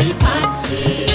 Itaipati.